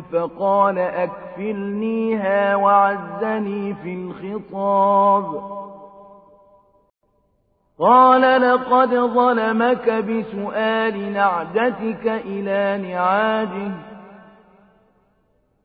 فقال أكفلنيها وعزني في الخطاب. قال لقد ظلمك بسؤال نعجتك إلى نعاجه.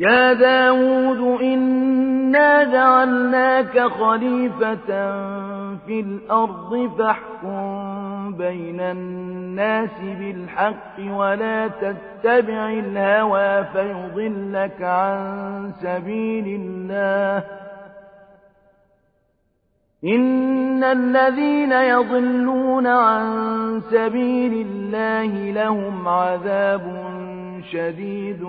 يا داود إنا جعلناك خليفة في الأرض فاحكم بين الناس بالحق ولا تتبع الهوى فيضلك عن سبيل الله إن الذين يضلون عن سبيل الله لهم عذاب شديد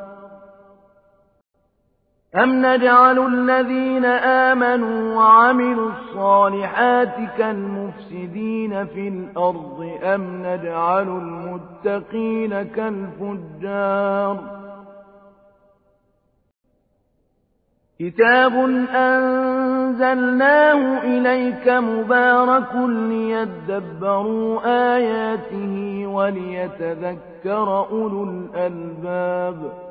أم نجعل الذين آمنوا وعملوا الصالحات كالمفسدين في الأرض أم نجعل المتقين كالفجار كتاب أنزلناه إليك مبارك ليدبروا آياته وليتذكر أولو الألباب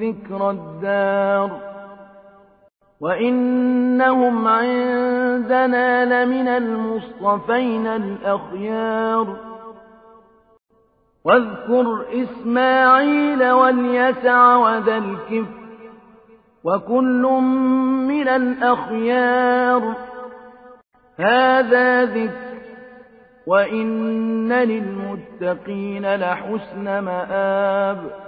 ذكر الدار وإنهم عندنا لمن المصطفين الأخيار واذكر إسماعيل واليسع وذا الكفر وكل من الأخيار هذا ذكر وإن للمتقين لحسن مآب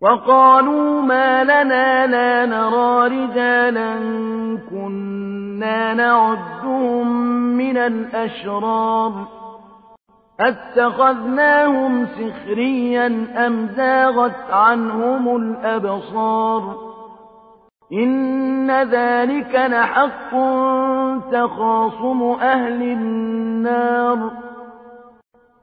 وقالوا ما لنا لا نرى رجالا كنا نعدهم من الأشرار أتخذناهم سخريا أم زاغت عنهم الأبصار إن ذلك لحق تخاصم أهل النار